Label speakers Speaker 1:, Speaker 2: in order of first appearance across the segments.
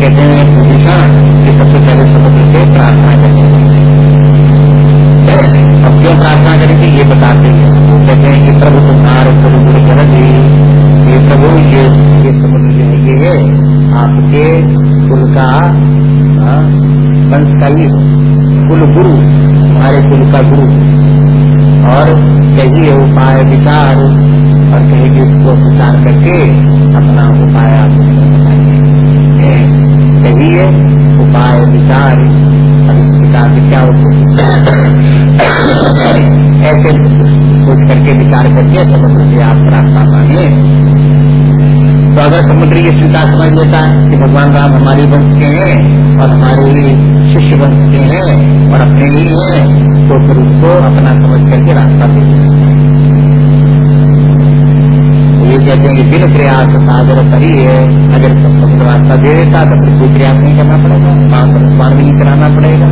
Speaker 1: कहते हैं विभीषण कि सबसे पहले समुद्र से प्रार्थना करेंगे अब क्यों प्रार्थना करेंगे ये बताते हैं? कहते हैं कि प्रभु तुम्हारे गुरु गुरु जरद ये प्रभु, ये ये समुद्र जो है, ये आपके कुल का वंश का ही। कुल गुरु हमारे कुल का गुरु। और कहिए उपाय विचार, और कहेगी उसको विचार करके अपना उपाय आप कहिए उपाय, विचार और इस प्रकार के क्या ऐसे सोच करके विचार करके समुद्र से आप रास्ता मांगे तो अगर समुद्र ये चिंता समझ लेता है कि भगवान राम हमारे वंश के हैं और हमारे ही शिष्य वंश के हैं और अपने ही हैं तो फिर उसको अपना समझ करके रास्ता दे तो ये कहते हैं कि बिन प्रयास सागर करी है, अगर सब समुद्र रास्ता दे देता तो फिर कोई प्रयास नहीं करना पड़ेगा अनुस्मान भी नहीं कराना पड़ेगा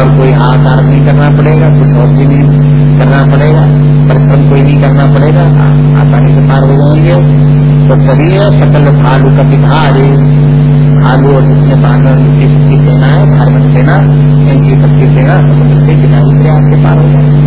Speaker 1: और कोई आकार नहीं करना पड़ेगा, कुछ और भी नहीं करना पड़ेगा, परिश्रम कोई नहीं करना पड़ेगा आसानी से पार हो जाएँगे। तो तभी सकल भालू का बिहारी भालू और जिसमें बानर की सेना है, धार्मिक सेना, इनकी सबकी सेना समुद्र से बिना ही प्रयास के पार हो जाएगी।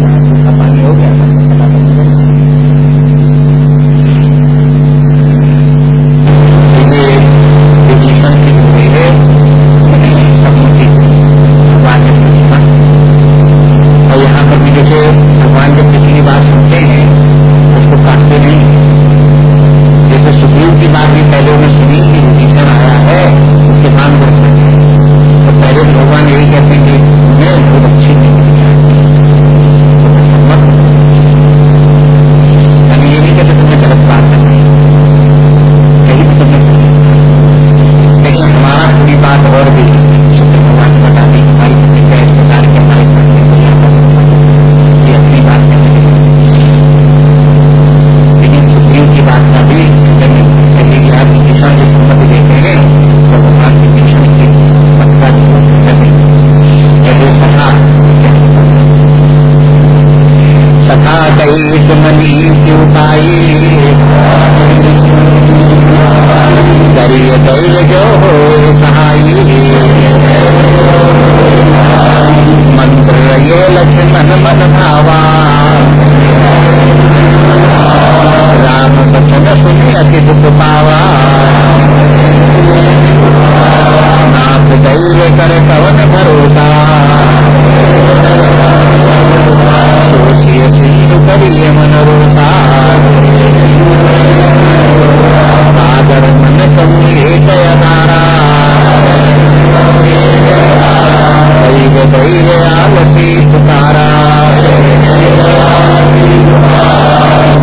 Speaker 1: दैव आवती पुकारा।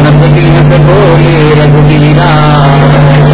Speaker 1: नचती दीन बोले रघुबीरा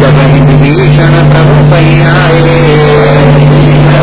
Speaker 1: जब विभीषण प्रभु पही आए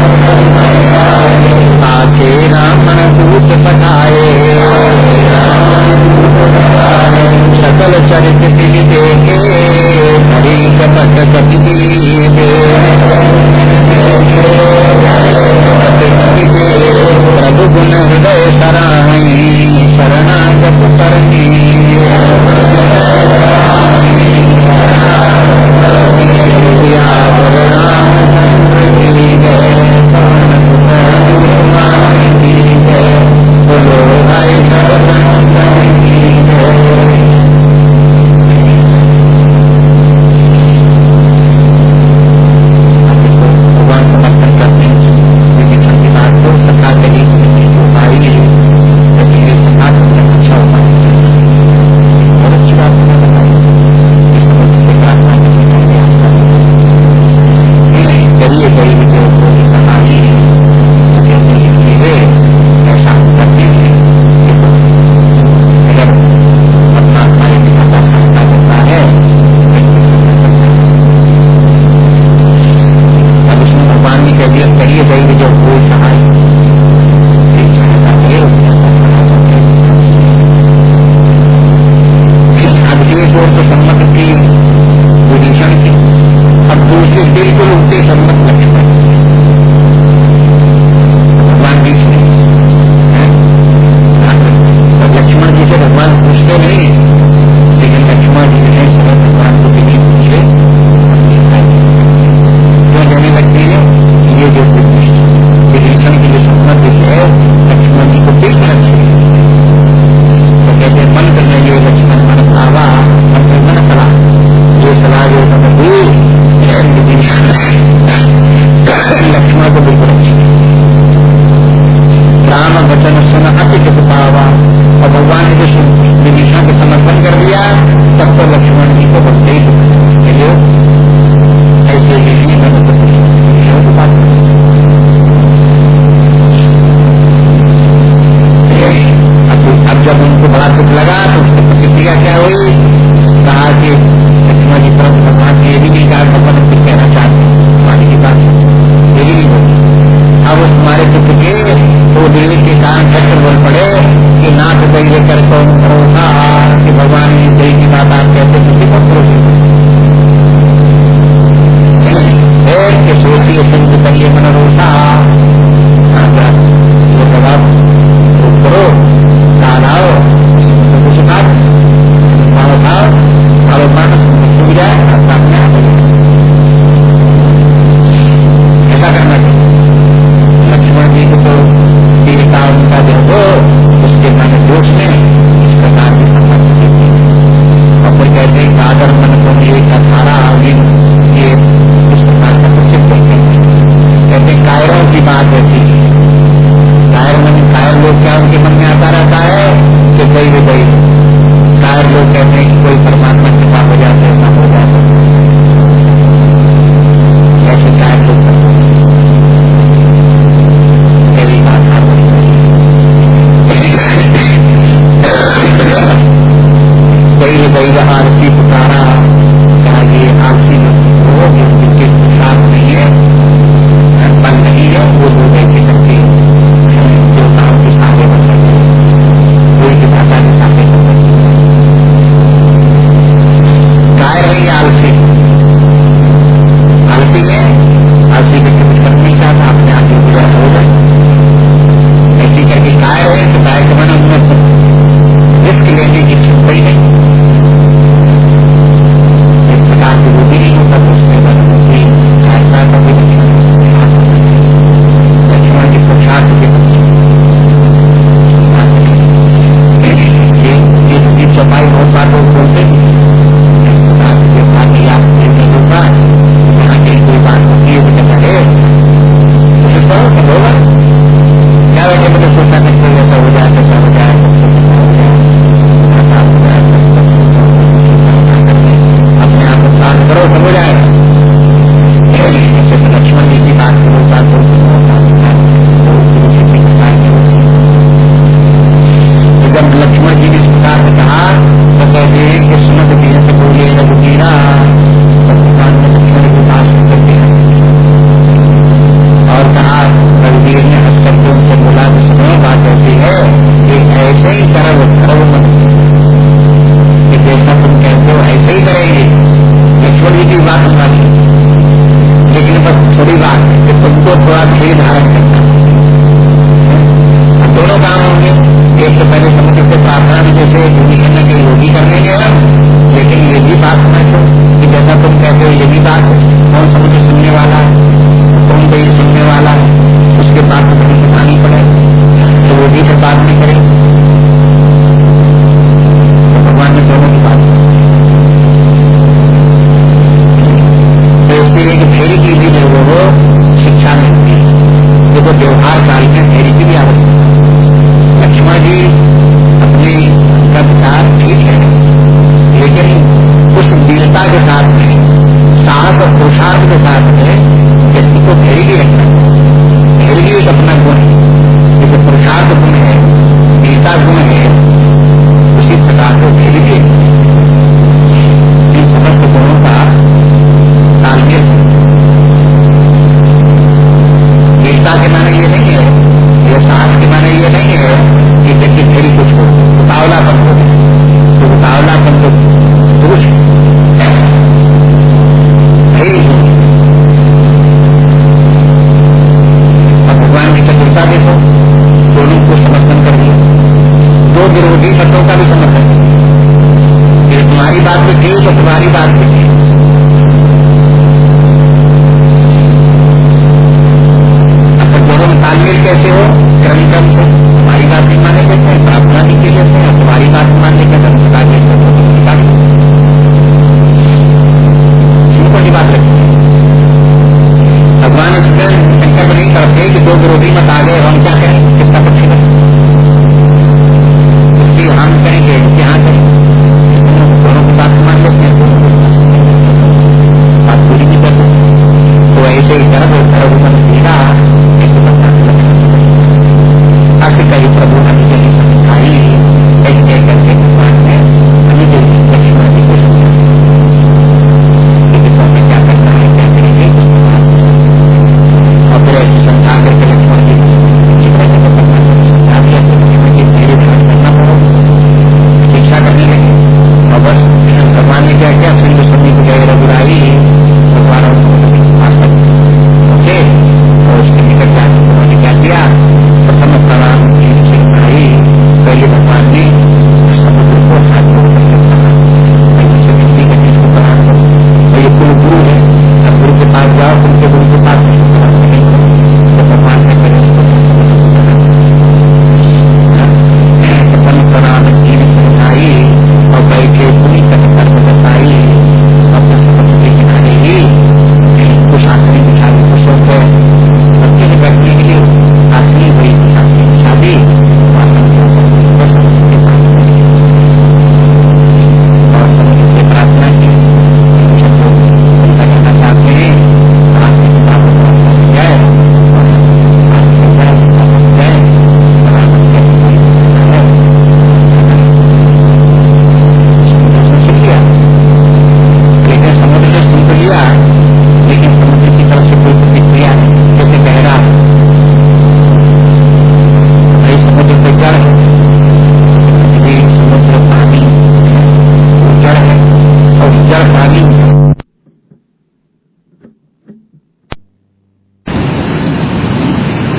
Speaker 1: दिल्ली के बोल पड़े कि नाथ दई लेकर कौन भरोसा कि भगवान ने दई की बात आप कहते किसी को कि सोचिए करिए मनरोसा वो जवाब करो आपका अपने आप ऐसा करना चाहिए लक्ष्मण जी को तो वीरता उनका जो हो, उसके मन दोष में इस प्रकार की सम्मति देती और फिर कहते हैं आदर मन को ये अठारह ये इस प्रकार का प्रसिद्ध कहते हैं। कहते कायरों की बात ऐसी कायर मन, कायर लोग क्या उनके मन में आता रहता है? कि कोई भी कोई। कायर लोग कहते हैं कि कोई परमात्मा कृपा हो जाते ऐसा हो जाता। ऐसे कायर कोई कोई आरसी पुकारा क्या ये जिनके साथ नहीं है बन नहीं है वो लोग ऐसे करके काम के सामने बन सकते कोई की भाषा के सामने बन काय रही आलसी आलसी है। आलसी व्यक्ति कुछ कर नहीं चाहता अपने आप गुजर हो जाए ऐसी करके काय रहे तो काय के मन उनमें रिस्क लेने की ही नहीं इस प्रकार की वो भी नहीं होता तो उसमें मन होती ऐसा कभी लक्ष्मण के पुरुषार्थ के इसलिए चौपाई बहुत बार लोग बोलते हैं होगा यहाँ कहीं कोई बात होती है तो कहता है उसे करो तो होगा क्या वजह मुझे सोचना करते ऐसा हो जाए ऐसा हो जाए अपने आप को शांत करो सब हो जाएगा ऐसे तो लक्ष्मण जी की बात करो बात तो जब लक्ष्मण जी ने इस प्रकार से कहा तो कहते हैं कि सुनत दिए से बोले रघुवीरा भगवान ने लक्ष्मण की बात सुनकर दिया और कहा रघुवीर ने हंस करके उनसे बोला कि सुनो बात ऐसी है कि ऐसे ही कर्म कर्म मन कि जैसा तुम कहते हो ऐसे ही करेंगे लक्ष्मण जी की बात सुना लेकिन बस थोड़ी बात कि तुमको थोड़ा धैर्य धारण करना। दोनों काम होंगे। एक तो पहले समुद्र से प्रार्थना भी जैसे विभीषण ने कहीं योगी करने हम, लेकिन ये भी बात समझो कि जैसा तुम कहते हो ये भी बात है। कौन समुद्र सुनने वाला है? कौन कोई सुनने वाला है? उसके बाद तो कहीं सुनानी पड़े। तो वो भी फिर बात नहीं करे। तो भगवान ने दोनों की बात तो इसके लिए कि फेरी की भी लोगों को शिक्षा मिलती है। देखो, व्यवहार काल में फेरी की भी आवश्यकता लक्ष्मण जी अपने का विचार ठीक है, लेकिन उस वीरता के साथ में साहस और पुरुषार्थ के साथ में व्यक्ति को धैर्य भी रखना धैर्य भी एक अपना गुण है। जैसे पुरुषार्थ गुण है, वीरता गुण है, उसी प्रकार से धैर्य भी कुत्ता के माने ये नहीं है, ये सांस के माने ये नहीं है कि व्यक्ति फिर कुछ हो, उतावलापन हो। तो उतावलापन तो पुरुष भगवान की चतुरता देखो, दोनों को समर्थन कर दिया।
Speaker 2: दो विरोधी शब्दों का भी समर्थन किया तुम्हारी बात भी थी तो तुम्हारी बात तो भी थी तालमेल कैसे हो? क्रम क्रम से। तुम्हारी बात भी माने हैं, प्रार्थना भी के लेते हैं, तुम्हारी बात मानने के धर्म तालमेल को बात रखी। भगवान इसमें संकल्प नहीं करते कि दो विरोधी मत आ गए, हम क्या करें किसका पक्ष करें इसलिए हम कहेंगे क्या करें दोनों की बात मान लेते हैं। बात पूरी नहीं करते तो ऐसे ही गर्भ गर्भ मन पीड़ा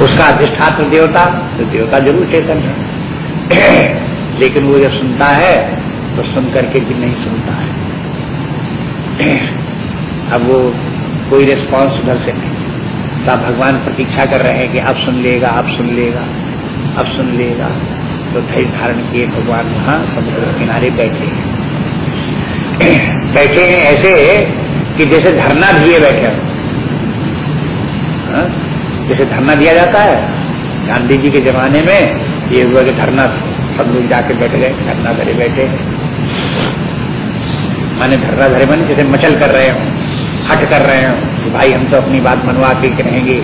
Speaker 2: उसका अधिष्ठात्र देवता तो देवता ज़रूर चेतन है। लेकिन वो जब सुनता है तो सुन करके भी नहीं सुनता है। अब वो कोई रिस्पांस उधर से नहीं। तो भगवान प्रतीक्षा कर रहे हैं कि अब सुन लेगा, अब सुन लेगा, अब सुन लेगा। तो धैर्य धारण किए भगवान, वहाँ समुद्र किनारे बैठे हैं। बैठे हैं ऐसे कि जैसे धरना दिए बैठे हो। हाँ? जैसे धरना दिया जाता है। गांधी जी के जमाने में ये हुआ कि धरना सब लोग जाके बैठ गए, धरना धरे बैठे। माने धरना धरे माने जैसे मचल कर रहे हो, हट कर रहे हो कि भाई हम तो अपनी बात मनवा के रहेंगे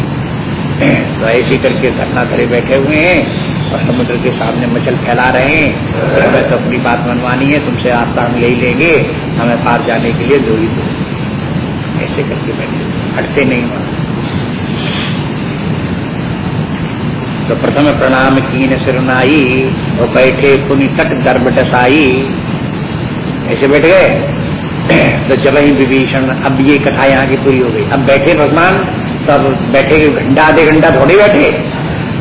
Speaker 2: तो ऐसी करके धरना धरे बैठे हुए हैं। और समुद्र के सामने मचल फैला रहे हैं। हमें तो अपनी बात मनवानी है, तुमसे रास्ता हम यही लेंगे। हमें पार जाने के लिए ही दो। ऐसे करके बैठे हटते नहीं वहाँ तो प्रथम प्रणाम कीन सिरनाई और बैठे पुनि तट दर्भ डसाई। ऐसे बैठ गए। तो जब ही विभीषण, अब ये कथा यहाँ की पूरी हो गई। अब बैठे भगवान तब बैठे घंटा आधे घंटा थोड़े बैठे।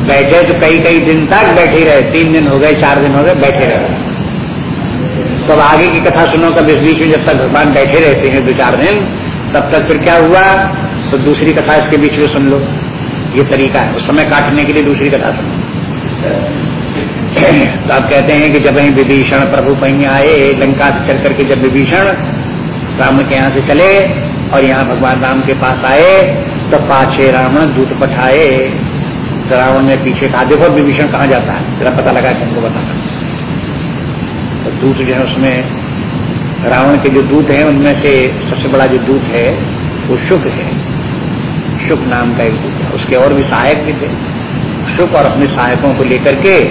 Speaker 2: बैठे तो कई कई दिन तक बैठे रहे, तीन दिन हो गए, चार दिन हो गए, बैठे रहे। तो अब आगे की कथा सुनो कब इस बीच में जब तक भगवान बैठे रहते हैं दो चार दिन, तब तक फिर क्या हुआ? तो दूसरी कथा इसके बीच में सुन लो। ये तरीका है। उस समय काटने के लिए दूसरी कथा सुनो। तो आप कहते हैं कि जब वही विभीषण प्रभु कहीं आए, लंका चल करके जब विभीषण राम के यहाँ से चले और यहाँ भगवान राम के पास आए तो पाछे रावण दूत पठाए। रावण ने पीछे कहा, देखो विभीषण कहाँ जाता है? तेरा पता लगा कि हमको बताना। तो दूत जो है उसमें रावण के जो दूत हैं, उनमें से सबसे बड़ा जो दूत है, वो शुभ है। शुभ नाम का एक दूत है। उसके और भी सहायक भी थे। शुभ और अपने सहायकों को लेकर के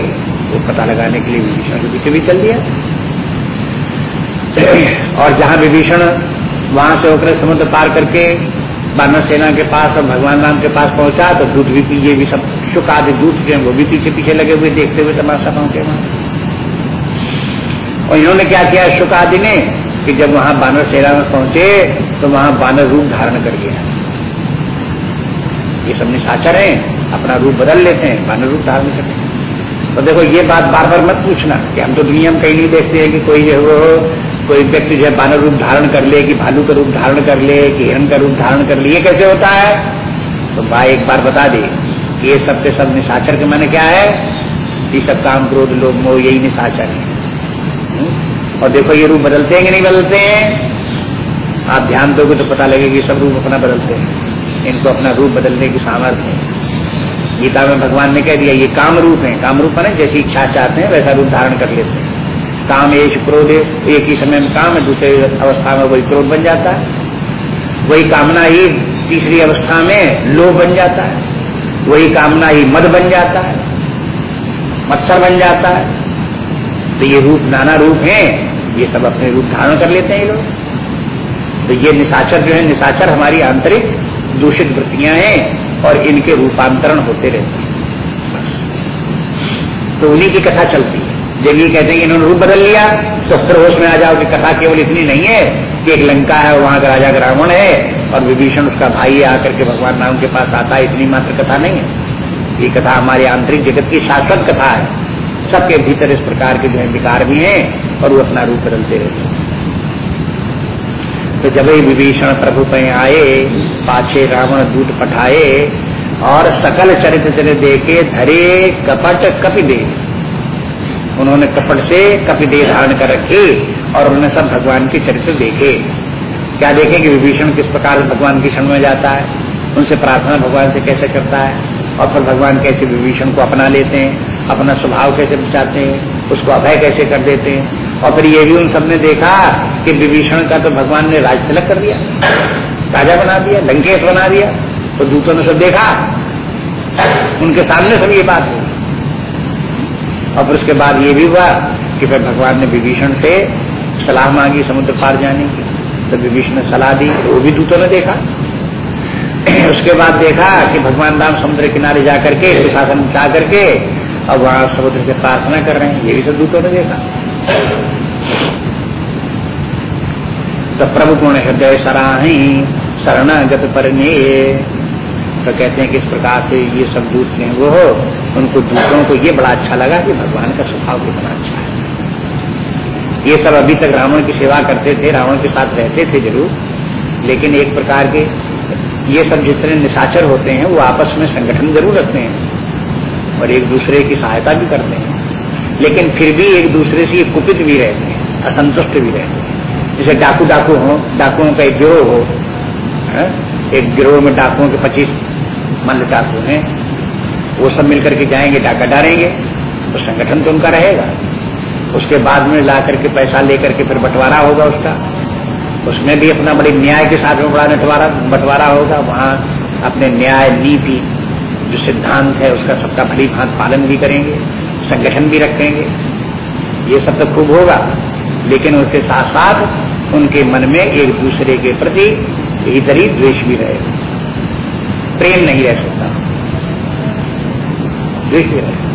Speaker 2: वो पता लगाने के लिए विभीषण के पीछे भी चल दिया। और जहाँ विभीषण वहाँ से होकर समुद्र पार करके बानर सेना के पास और भगवान राम के पास पहुँचा तो दूध भी ये भी सब शुक आदि दूध जो वो भी पीछे पीछे लगे हुए देखते हुए तमाशा पहुँचे वहाँ। और इन्होंने क्या किया शुक आदि ने? कि जब वहाँ बानर सेना में पहुँचे तो वहाँ बानर रूप धारण कर गया ये सब निशाचर हैं, अपना रूप बदल लेते हैं, बानर रूप धारण करते हैं। तो देखो, ये बात बार बार मत पूछना कि हम तो दुनिया में कहीं नहीं देखते हैं कि कोई जो कोई व्यक्ति जो है बानर रूप धारण कर ले, कि भालू का रूप धारण कर ले, कि हिरण का रूप धारण कर ले, ये कैसे होता है? तो भाई एक बार बता दे कि ये सब के सब निशाचर के माने क्या है? ये सब काम, क्रोध लोग मोह, यही निशाचर है। हम्म? और देखो ये रूप बदलते हैं कि नहीं बदलते हैं? आप ध्यान दोगे तो पता लगेगा कि सब रूप अपना बदलते हैं। इनको अपना रूप बदलने की सामर्थ्य है। गीता में भगवान ने कह दिया, ये काम रूप है। काम रूप है जैसी इच्छा चाहते हैं, वैसा रूप धारण कर लेते हैं। काम एश क्रोध, एक ही समय में काम है, दूसरे अवस्था में वही क्रोध बन जाता है। वही कामना ही तीसरी अवस्था में लोभ बन जाता है। वही कामना ही मद बन जाता है, मत्सर बन जाता है। तो ये रूप नाना रूप हैं, ये सब अपने रूप धारण कर लेते हैं ये लोग। तो ये निशाचर जो है, निशाचर हमारी आंतरिक दूषित वृत्तियाँ हैं और इनके रूपांतरण होते रहते हैं। तो उन्हीं की कथा चलती जब ये कहते हैं कि इन्होंने रूप बदल लिया तो फिर होश में आ जाओ कि कथा केवल इतनी नहीं है कि एक लंका है वहाँ का राजा रावण है और विभीषण उसका भाई आकर के भगवान राम के पास आता है, इतनी मात्र कथा नहीं है। ये कथा हमारे आंतरिक जगत की शाश्वत कथा है। सबके भीतर इस प्रकार के जो है विकार भी हैं और वो अपना रूप बदलते रहते हैं। तो जब विभीषण प्रभु पे आए, पाछे रावण दूत पठाए और सकल चरित्र चरित्र देखे, धरे, कपट, कपि दे। उन्होंने कपट से कपि दे धारण कर रखी और उन्होंने सब भगवान के चरित्र देखे। क्या देखे कि विभीषण किस प्रकार भगवान की क्षण में जाता है? उनसे प्रार्थना भगवान से कैसे करता है? और फिर भगवान कैसे विभीषण को अपना लेते हैं? अपना स्वभाव कैसे बचाते हैं? उसको अभय कैसे कर देते हैं? और फिर ये भी उन सबने देखा कि विभीषण का तो भगवान ने राज तिलक कर दिया, राजा बना दिया, लंकेश बना दिया। तो दूतों ने सब देखा। उनके सामने सब ये बात और फिर उसके बाद ये भी हुआ कि फिर भगवान ने विभीषण से सलाह मांगी समुद्र पार जाने की। तो विभीषण ने सलाह दी, वो भी दूतों ने देखा। उसके बाद देखा कि भगवान राम समुद्र किनारे जाकर के शासन जा करके और वहाँ समुद्र से प्रार्थना कर रहे हैं। ये भी सब दूतों ने देखा। तो प्रभु गुण हृदय सराही शरणागत पर तो कहते हैं कि इस प्रकार से ये सब दूत हैं वो हो, उनको दूतों को ये बड़ा अच्छा लगा कि भगवान का स्वभाव कितना अच्छा है। ये सब अभी तक रावण की सेवा करते थे, रावण के साथ रहते थे ज़रूर, लेकिन एक प्रकार के ये सब जितने निशाचर होते हैं, वो आपस में संगठन ज़रूर रखते हैं और एक दूसरे की सहायता भी करते हैं। लेकिन फिर भी एक दूसरे से कुपित भी रहते हैं, असंतुष्ट भी रहते हैं। जैसे डाकू डाकू हो, डाकुओं का एक गिरोह हो, है? एक गिरोह में डाकुओं के पच्चीस मल्ल डाकू हैं वो सब मिलकर के जाएँगे, डाका डालेंगे तो संगठन तो उनका रहेगा। उसके बाद में ला करके पैसा लेकर के फिर बंटवारा होगा उसका। उसमें भी अपना बड़ी न्याय के साथ में बड़ा नटवारा बंटवारा होगा, वहाँ अपने न्याय नीति जो सिद्धांत है, उसका सबका भली भांत पालन भी करेंगे, संगठन भी रखेंगे। ये सब तो खूब होगा, लेकिन उसके साथ साथ उनके मन में एक दूसरे के प्रति भीतरी द्वेष भी रहेगा। प्रेम नहीं रह सकता। रहेगा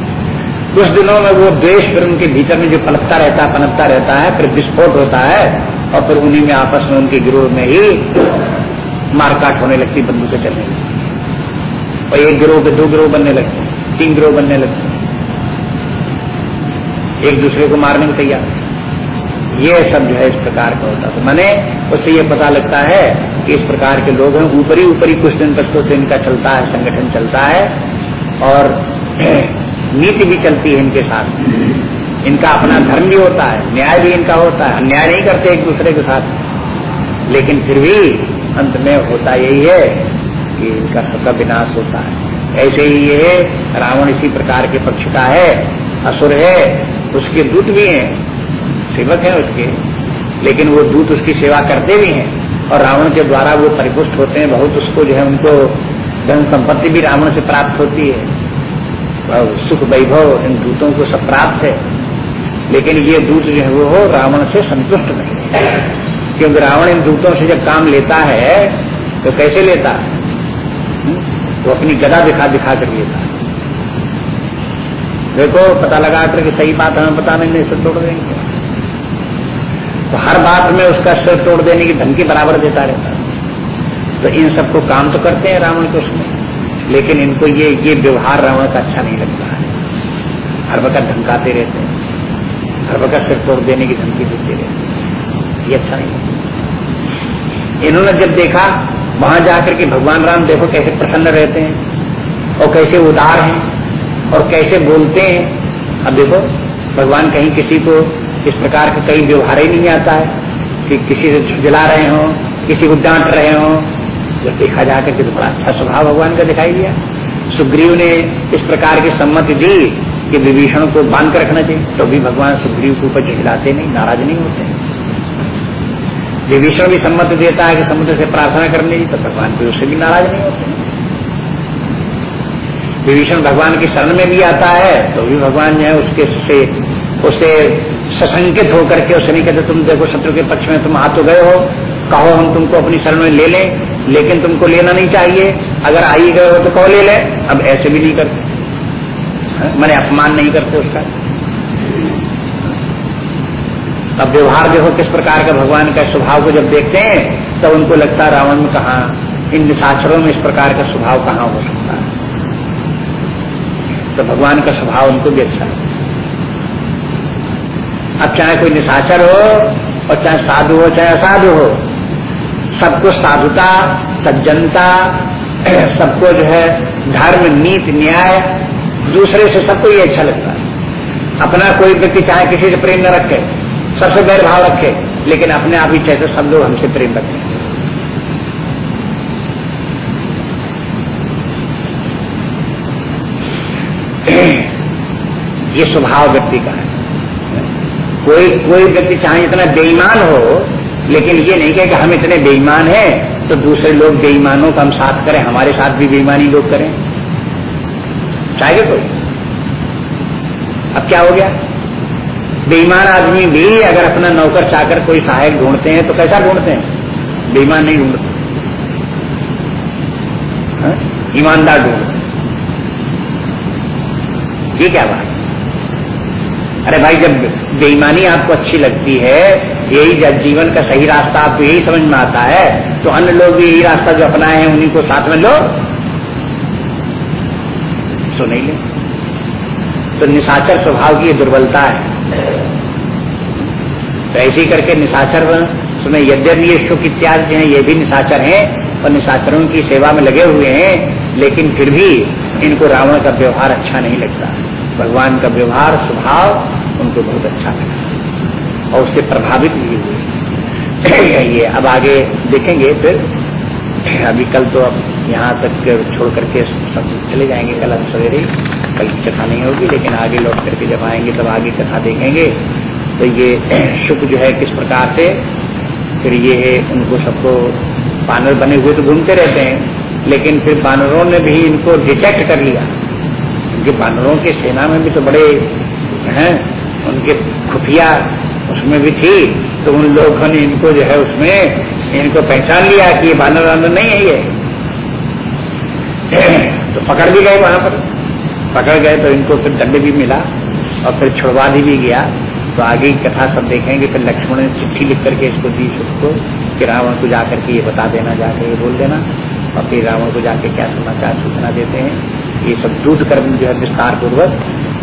Speaker 2: कुछ दिनों में वो द्वेष फिर उनके भीतर में जो पलकता रहता है, पनपता रहता है, फिर विस्फोट होता है और फिर उन्हीं में आपस में उनके गिरोह में ही मारकाट होने लगती, बंदूकें चलने लगती। और एक गिरोह के दो गिरोह बनने लगते, तीन गिरोह बनने लगते। एक दूसरे को मारने में तैयार। ये सब जो है इस प्रकार का होता है। तो मैंने उससे ये पता लगता है कि इस प्रकार के लोग हैं। ऊपरी ऊपरी कुछ दिन तक तो इनका चलता है, संगठन चलता है और नीति भी चलती है इनके साथ। इनका अपना धर्म भी होता है, न्याय भी इनका होता है। अन्याय नहीं करते एक दूसरे के साथ। लेकिन फिर भी अंत में होता यही है कि इनका सबका विनाश होता है। ऐसे ही ये रावण इसी प्रकार के पक्ष का है, असुर है, उसके दूत भी हैं। सेवक हैं उसके, लेकिन वो दूत उसकी सेवा करते भी हैं और रावण के द्वारा वो परिपुष्ट होते हैं, बहुत उसको जो है उनको धन संपत्ति भी रावण से प्राप्त होती है। सुख वैभव इन दूतों को सब प्राप्त है। लेकिन ये दूत जो है वो रावण से संतुष्ट नहीं है। क्योंकि रावण इन दूतों से जब काम लेता है तो कैसे लेता? है तो अपनी गदा दिखा दिखा कर लेता। है देखो, पता लगा कर कि सही बात हमें पता नहीं सिर तोड़ देंगे। तो हर बात में उसका सिर तोड़ देने की धमकी बराबर देता रहता है। तो इन सबको काम तो करते हैं रावण के उसमें, लेकिन इनको ये ये व्यवहार रावण का अच्छा नहीं लगता है। हर वक्त धमकाते रहते हैं। हर वक्त सिर तोड़ देने की धमकी देते रहते हैं। ये अच्छा नहीं इन्होंने जब देखा, वहाँ जाकर के भगवान राम देखो कैसे प्रसन्न रहते हैं, और कैसे उदार हैं, और कैसे बोलते हैं। अब देखो, भगवान कहीं किसी को इस प्रकार का कहीं व्यवहार ही नहीं आता है कि किसी से झुंझला रहे हो, किसी को डांट रहे हो जब देखा जाकर के तो बड़ा अच्छा स्वभाव भगवान का दिखाई दिया। सुग्रीव ने इस प्रकार की सम्मति दी कि विभीषण को बाँध कर रखना चाहिए। तो भी भगवान सुग्रीव के ऊपर झिझलाते नहीं, नाराज़ नहीं होते। विभीषण भी सम्मत देता है कि समुद्र से प्रार्थना करने की तो भगवान भी उससे भी नाराज़ नहीं होते। विभीषण भगवान की शरण में भी आता है तो भी भगवान जो है उसके से, उसे सशंकित होकर के उसे नहीं कहते तुम देखो शत्रु के पक्ष में तुम आ तो गए हो कहो हम तुमको अपनी शरण में ले लें लेकिन तुमको लेना नहीं चाहिए। अगर आई गए हो तो कहो ले लें। अब ऐसे भी नहीं करते। हाँ, मैंने अपमान नहीं करते उसका। अब व्यवहार देखो किस प्रकार का भगवान का स्वभाव को जब देखते हैं तब तो उनको लगता है रावण में कहा इन निशाचरों में इस प्रकार का स्वभाव कहाँ हो सकता है। तो भगवान का स्वभाव उनको भी अच्छा है। अब चाहे कोई निशाचर हो, और चाहे साधु हो, चाहे असाधु हो, सबको साधुता, सज्जनता, सबको जो है धर्म, नीति, न्याय, दूसरे से सबको ये अच्छा लगता है। अपना कोई व्यक्ति चाहे किसी से प्रेम न रखे, सबसे बैर भाव रखे, लेकिन अपने आप ही चाहे तो सब लोग हमसे प्रेम रखें ये स्वभाव व्यक्ति का है। कोई कोई व्यक्ति चाहे इतना बेईमान हो, लेकिन ये नहीं कहे कि हम इतने बेईमान हैं तो दूसरे लोग बेईमानों का हम साथ करें, हमारे साथ भी बेईमानी लोग करें। चाहेगा कोई? अब क्या हो गया? बेईमान आदमी भी अगर अपना नौकर चाकर कोई सहायक ढूंढते हैं तो कैसा ढूंढते हैं? बेईमान नहीं ढूंढते। हाँ? ईमानदार ढूंढते ये क्या बात? अरे भाई, जब बेईमानी आपको अच्छी लगती है, यही जब जीवन का सही रास्ता आपको यही समझ में आता है तो अन्य लोग भी यही रास्ता जो अपनाए हैं, उन्हीं को साथ में लो। सो नहीं ले। तो निशाचर स्वभाव की दुर्बलता है। तो ऐसे करके निशाचर उसमें यद्यपि ये सुख इत्यादि हैं, ये भी निशाचर हैं, और निशाचरों की सेवा में लगे हुए हैं, लेकिन फिर भी इनको रावण का व्यवहार अच्छा नहीं लगता। भगवान का व्यवहार, स्वभाव उनको बहुत अच्छा लगा। और उससे प्रभावित भी हुए। ये अब आगे देखेंगे फिर। अभी कल तो अब यहाँ तक छोड़ करके सब चले जाएँगे। कल अब सवेरे, कल की कथा नहीं होगी, लेकिन आगे लौट करके जब आएँगे, तब आगे कथा देखेंगे। तो ये शुभ जो है किस प्रकार से, फिर ये है उनको सबको बानर बने हुए तो घूमते रहते हैं। लेकिन फिर बानरों ने भी इनको डिटेक्ट कर लिया। क्योंकि बानरों की सेना में भी तो बड़े, हैं, उनके खुफिया उसमें भी थी तो उन लोगों ने इनको जो है उसमें इनको पहचान लिया कि ये बानर वानर नहीं है ये। तो पकड़ भी गए वहाँ पर। पकड़ गए तो इनको फिर दंड भी मिला और फिर छुड़वा दी भी गया। तो आगे की कथा सब देखेंगे, फिर लक्ष्मण ने चिट्ठी लिख करके इसको दी उसको कि रावण को जाकर के ये बता देना, जाकर ये बोल देना। और फिर रावण को जाके क्या समाचार सूचना देते हैं। ये सब दूध कर्म जो है विस्तार पूर्वक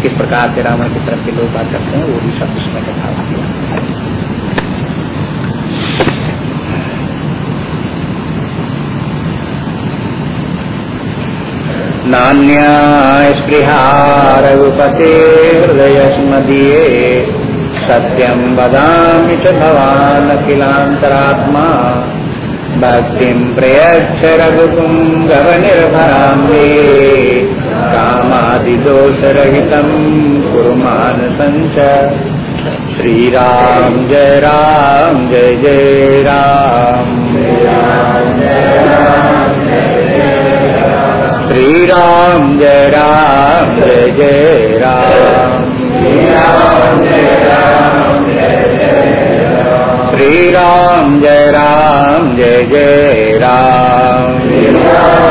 Speaker 2: किस प्रकार से रावण की तरफ़ के लोग बात करते हैं, वो भी सब इसमें कथा होती है नान्या स्पृहा रघुपते हृदय स्मदीये सत्यम बदामि च भवान् अखिलान्तरात्मा, भक्तिं प्रयच्छ रघुपुङ्गवनिर्भरां मे कामादिदोषरहितं कुर्मानसञ्च। श्रीराम जय राम, जय जय राम। श्रीराम जय राम, जय जय राम। श्री राम जय राम, जय जय राम।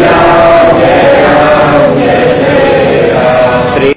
Speaker 2: Hallelujah.